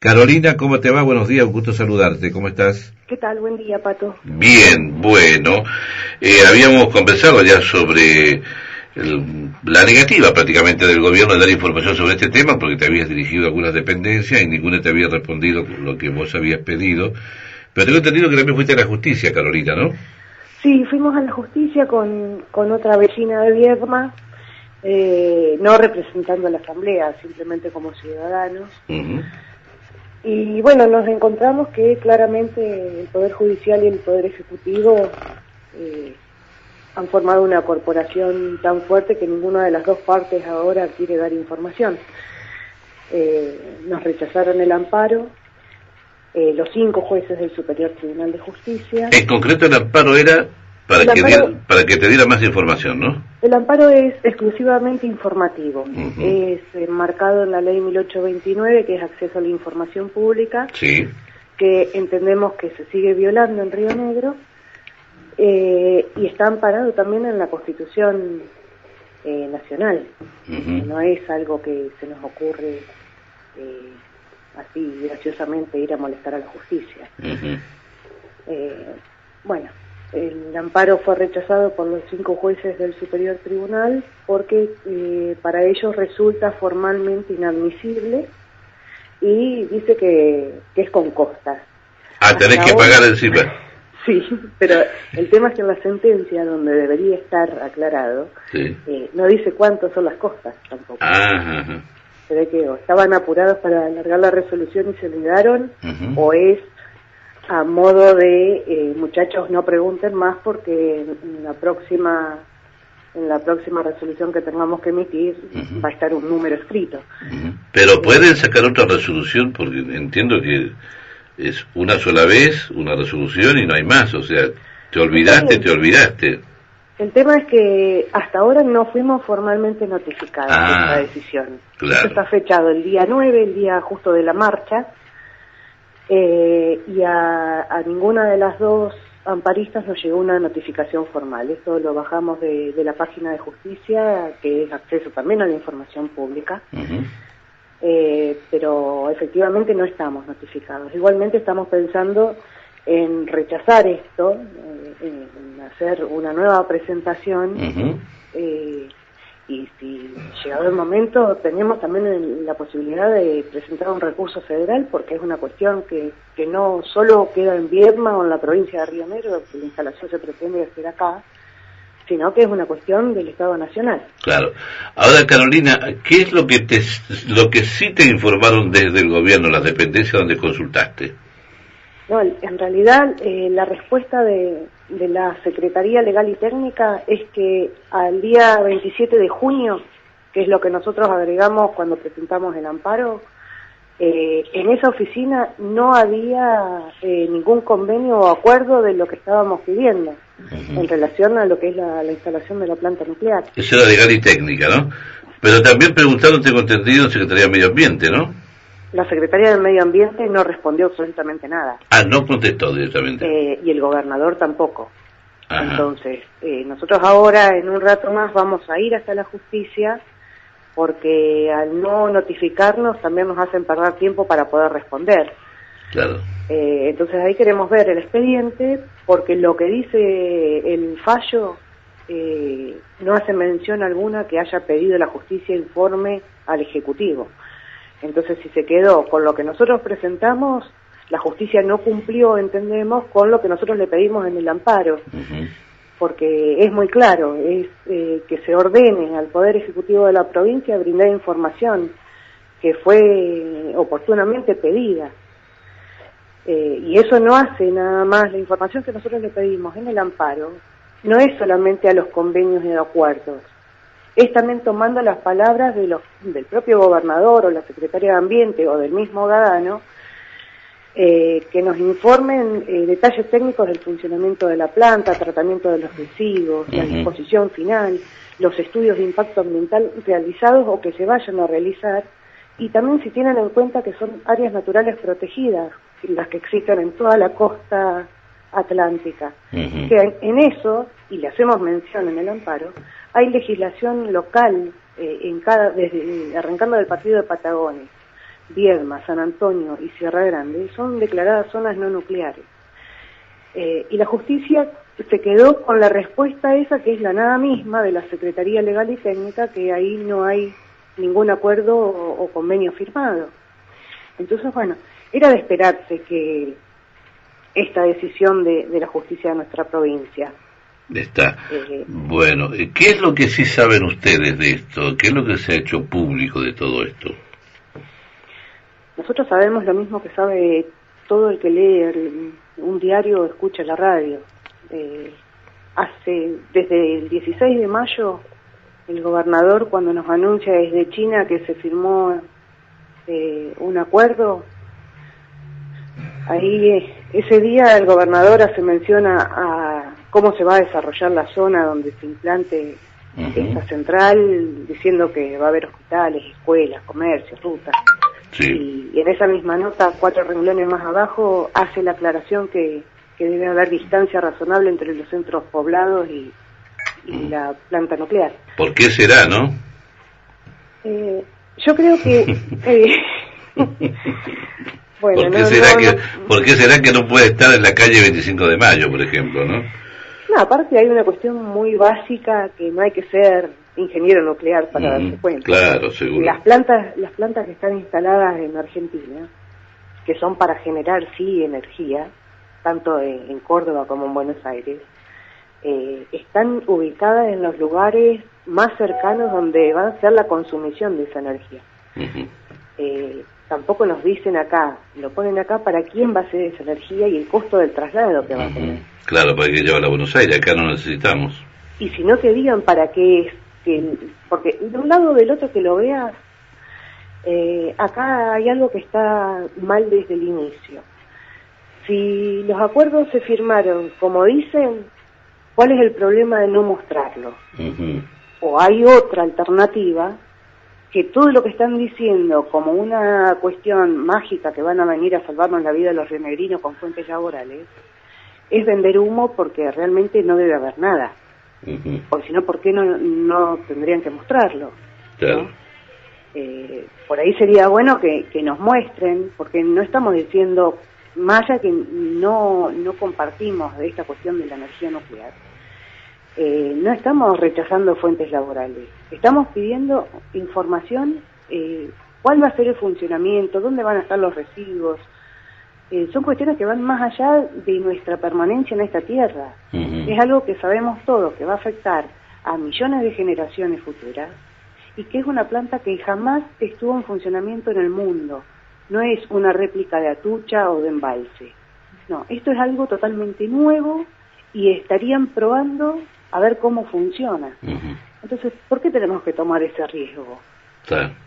Carolina, ¿cómo te va? Buenos días, un gusto saludarte. ¿Cómo estás? ¿Qué tal? Buen día, Pato. Bien, bueno. Eh, habíamos conversado ya sobre la negativa prácticamente del gobierno de dar información sobre este tema, porque te habías dirigido a algunas dependencias y ninguna te había respondido lo que vos habías pedido. Pero tengo entendido que también fuiste a la justicia, Carolina, ¿no? Sí, fuimos a la justicia con, con otra vecina de Vierma, eh, no representando a la Asamblea, simplemente como ciudadanos. Y bueno, nos encontramos que claramente el Poder Judicial y el Poder Ejecutivo eh, han formado una corporación tan fuerte que ninguna de las dos partes ahora quiere dar información. Eh, nos rechazaron el amparo, eh, los cinco jueces del Superior Tribunal de Justicia. En concreto el amparo era para, que, para que te diera más información, ¿no? El amparo es exclusivamente informativo. Es enmarcado en la ley 1829, que es acceso a la información pública, sí. que entendemos que se sigue violando en Río Negro, eh, y está amparado también en la Constitución eh, Nacional. No es algo que se nos ocurre eh, así graciosamente ir a molestar a la justicia. bueno, el amparo fue rechazado por los cinco jueces del Superior Tribunal porque eh, para ellos resulta formalmente inadmisible y dice que, es con costas. Ah, tenés que pagar el CIPER. Sí, pero el tema es que en la sentencia, donde debería estar aclarado, eh, no dice cuántas son las costas tampoco. Se ve que estaban apurados para alargar la resolución y se olvidaron, o es a modo de eh, muchachos no pregunten más porque en la próxima en la próxima resolución que tengamos que emitir va a estar un número escrito. Pero pueden sacar otra resolución porque entiendo que es una sola vez una resolución y no hay más, o sea, te olvidaste, te olvidaste. El tema es que hasta ahora no fuimos formalmente notificados de esta ah, decisión. Claro. está fechado el día 9, el día justo de la marcha, eh, y a, ninguna de las dos amparistas nos llegó una notificación formal. Esto lo bajamos de, la página de justicia, que es acceso también a la información pública. Eh, pero efectivamente no estamos notificados. Igualmente estamos pensando en rechazar esto, eh, en hacer una nueva presentación y si llegado el momento tenemos también la posibilidad de presentar un recurso federal porque es una cuestión que, que no solo queda en Viedma o en la provincia de Río Negro, que la instalación se pretende hacer acá, sino que es una cuestión del Estado Nacional. Claro. Ahora, Carolina, ¿qué es lo que te, lo que sí te informaron desde el gobierno, las dependencias donde consultaste? No, en realidad eh, la respuesta de, de la Secretaría Legal y Técnica es que al día 27 de junio, que es lo que nosotros agregamos cuando presentamos el amparo, eh, en esa oficina no había eh, ningún convenio o acuerdo de lo que estábamos pidiendo en relación a lo que es la, instalación de la planta nuclear. Eso era legal y técnica, ¿no? Pero también preguntaron, tengo entendido, Secretaría de Medio Ambiente, ¿no? La Secretaría del Medio Ambiente no respondió absolutamente nada. Ah, no contestó directamente. Eh, y el gobernador tampoco. Entonces, eh, nosotros ahora, en un rato más, vamos a ir hasta la justicia porque al no notificarnos también nos hacen perder tiempo para poder responder. Claro. Eh, entonces ahí queremos ver el expediente porque lo que dice el fallo no hace mención alguna que haya pedido la justicia informe al Ejecutivo. Entonces, si se quedó con lo que nosotros presentamos, la justicia no cumplió, entendemos, con lo que nosotros le pedimos en el amparo. Porque es muy claro, es eh, que se ordene al Poder Ejecutivo de la provincia brindar información que fue oportunamente pedida. Eh, y eso no hace nada más, la información que nosotros le pedimos en el amparo no es solamente a los convenios y acuerdos, es también tomando las palabras de los, del propio gobernador o la secretaria de Ambiente o del mismo Gadano, eh, que nos informen eh, detalles técnicos del funcionamiento de la planta, tratamiento de los residuos, la disposición final, los estudios de impacto ambiental realizados o que se vayan a realizar, y también si tienen en cuenta que son áreas naturales protegidas, las que existen en toda la costa atlántica, que en eso, y le hacemos mención en el amparo, hay legislación local eh, en cada, desde, arrancando del partido de Patagones, Viedma, San Antonio y Sierra Grande son declaradas zonas no nucleares. Eh, y la justicia se quedó con la respuesta esa que es la nada misma de la Secretaría Legal y Técnica, que ahí no hay ningún acuerdo o, convenio firmado. Entonces, bueno, era de esperarse que esta decisión de, la justicia de nuestra provincia. Está. Bueno, ¿qué es lo que sí saben ustedes de esto? ¿Qué es lo que se ha hecho público de todo esto? Nosotros sabemos lo mismo que sabe todo el que lee un diario o escucha la radio. Eh, hace desde el 16 de mayo el gobernador cuando nos anuncia desde China que se firmó eh, un acuerdo ahí eh, ese día el gobernador hace mención a, cómo se va a desarrollar la zona donde se implante esta central diciendo que va a haber hospitales, escuelas, comercios, rutas. Y, en esa misma nota, cuatro renglones más abajo, hace la aclaración que que debe haber distancia razonable entre los centros poblados y, mm. la planta nuclear. ¿Por qué será, no? Eh, yo creo que... Eh, bueno, ¿Por, qué será que, ¿Por qué será que no puede estar en la calle 25 de mayo, por ejemplo, no? No, aparte hay una cuestión muy básica que no hay que ser ingeniero nuclear para darse cuenta. Claro, seguro. Las plantas, las plantas que están instaladas en Argentina, que son para generar sí energía, tanto en, Córdoba como en Buenos Aires, eh, están ubicadas en los lugares más cercanos donde va a ser la consumición de esa energía. Eh, tampoco nos dicen acá, lo ponen acá para quién va a ser esa energía y el costo del traslado que va a tener. Claro, para que llevarla a Buenos Aires, acá no necesitamos. Y si no te digan para qué es, que, porque de un lado o del otro que lo veas, eh, acá hay algo que está mal desde el inicio si los acuerdos se firmaron como dicen, ¿cuál es el problema de no mostrarlo? O hay otra alternativa que todo lo que están diciendo como una cuestión mágica que van a venir a salvarnos la vida de los renegrinos con fuentes laborales, es vender humo porque realmente no debe haber nada. Porque si no, ¿por qué no, no tendrían que mostrarlo? Eh, por ahí sería bueno que, que nos muestren, porque no estamos diciendo más allá que no, no compartimos de esta cuestión de la energía nuclear, eh, no estamos rechazando fuentes laborales, estamos pidiendo información, eh, cuál va a ser el funcionamiento, dónde van a estar los residuos. Eh, son cuestiones que van más allá de nuestra permanencia en esta tierra. Es algo que sabemos todos, que va a afectar a millones de generaciones futuras y que es una planta que jamás estuvo en funcionamiento en el mundo no es una réplica de Atucha o de Embalse. No, esto es algo totalmente nuevo y estarían probando a ver cómo funciona. Entonces, ¿por qué tenemos que tomar ese riesgo?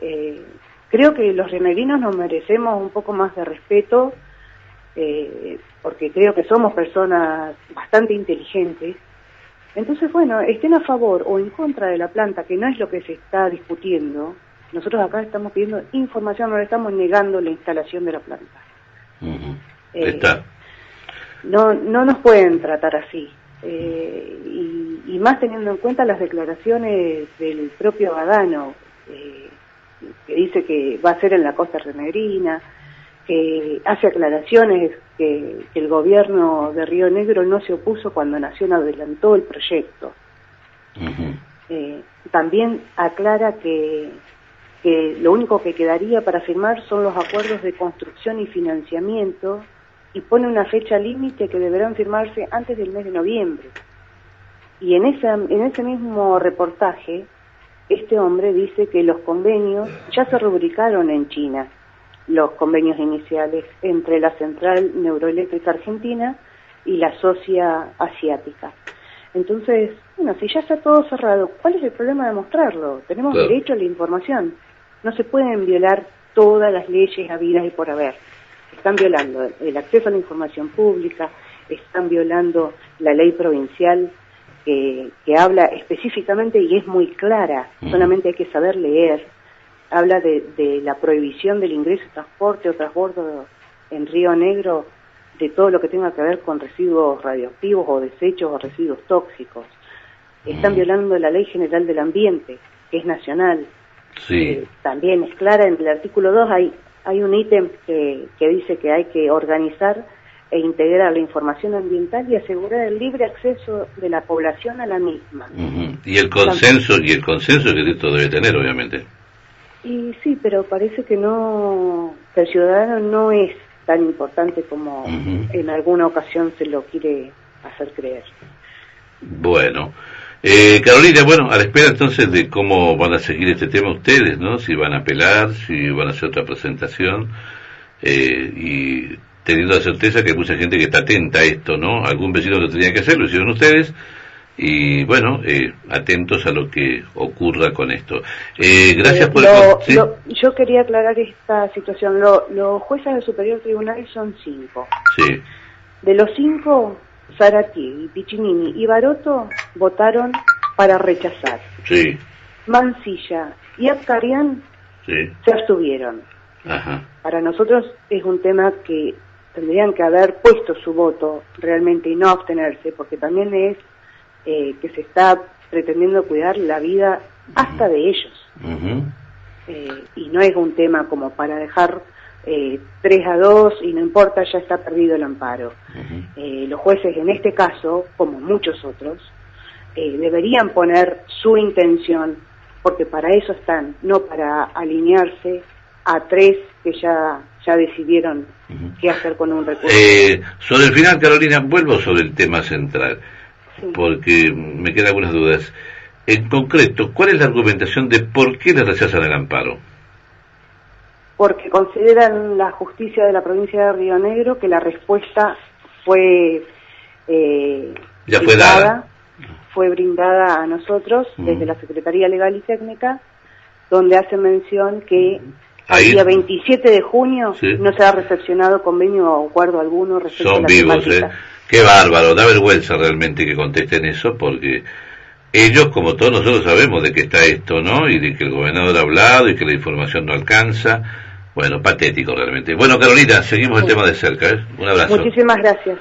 Eh, creo que los remedinos nos merecemos un poco más de respeto, eh, porque creo que somos personas bastante inteligentes. Entonces, bueno, estén a favor o en contra de la planta, que no es lo que se está discutiendo, nosotros acá estamos pidiendo información, no le estamos negando la instalación de la planta. Eh, Está. No, no nos pueden tratar así. Eh, y, más teniendo en cuenta las declaraciones del propio Badano, eh, que dice que va a ser en la costa renegrina, que hace aclaraciones que, el gobierno de Río Negro no se opuso cuando Nación adelantó el proyecto. también aclara que que lo único que quedaría para firmar son los acuerdos de construcción y financiamiento y pone una fecha límite que deberán firmarse antes del mes de noviembre. Y en, esa, en ese mismo reportaje, este hombre dice que los convenios ya se rubricaron en China, los convenios iniciales entre la Central Neuroeléctrica Argentina y la Socia Asiática. Entonces, bueno, si ya está todo cerrado, ¿cuál es el problema de mostrarlo? Tenemos derecho a la información. No se pueden violar todas las leyes habidas y por haber. Están violando el acceso a la información pública, están violando la ley provincial que, habla específicamente y es muy clara, solamente hay que saber leer. Habla de, la prohibición del ingreso, transporte o transbordo en Río Negro de todo lo que tenga que ver con residuos radioactivos o desechos o residuos tóxicos. Están violando la Ley General del Ambiente, que es nacional, Sí. Eh, también es clara, en el artículo 2 hay hay un ítem que, que dice que hay que organizar e integrar la información ambiental y asegurar el libre acceso de la población a la misma. Y el consenso y el consenso que esto debe tener, obviamente. Y sí, pero parece que no, que el ciudadano no es tan importante como en alguna ocasión se lo quiere hacer creer. Bueno, eh, Carolina, bueno, a la espera entonces de cómo van a seguir este tema ustedes, ¿no? Si van a apelar, si van a hacer otra presentación, eh, y teniendo la certeza que hay mucha gente que está atenta a esto, ¿no? Algún vecino lo tenía que hacer, lo hicieron ustedes, y bueno, eh, atentos a lo que ocurra con esto. Eh, gracias por Yo quería aclarar esta situación. los jueces del Superior Tribunal son cinco. Sí. De los cinco, Zaratiegui, Piccinini y Baroto votaron para rechazar. Sí. Mancilla y Abcarian se abstuvieron. Ajá. Para nosotros es un tema que tendrían que haber puesto su voto realmente y no abstenerse, porque también es eh, que se está pretendiendo cuidar la vida hasta de ellos. Eh, y no es un tema como para dejar eh, 3 a 2 y no importa, ya está perdido el amparo. Eh, los jueces en este caso, como muchos otros, deberían poner su intención, porque para eso están, no para alinearse a tres que ya, ya decidieron qué hacer con un recurso. sobre el final, Carolina, vuelvo sobre el tema central porque me quedan algunas dudas. En concreto, ¿cuál es la argumentación de por qué le rechazan el amparo? Porque consideran la justicia de la provincia de Río Negro que la respuesta fue eh, ya fue dada. fue brindada a nosotros desde la Secretaría Legal y Técnica, donde hace mención que el día 27 de junio no se ha recepcionado convenio o acuerdo alguno respecto Son vivos, ¿eh? Qué bárbaro, da vergüenza realmente que contesten eso porque ellos, como todos nosotros, sabemos de qué está esto, ¿no? Y de que el gobernador ha hablado y que la información no alcanza. Bueno, patético realmente. Bueno, Carolina, seguimos el tema de cerca, ¿eh? Un abrazo. Muchísimas gracias.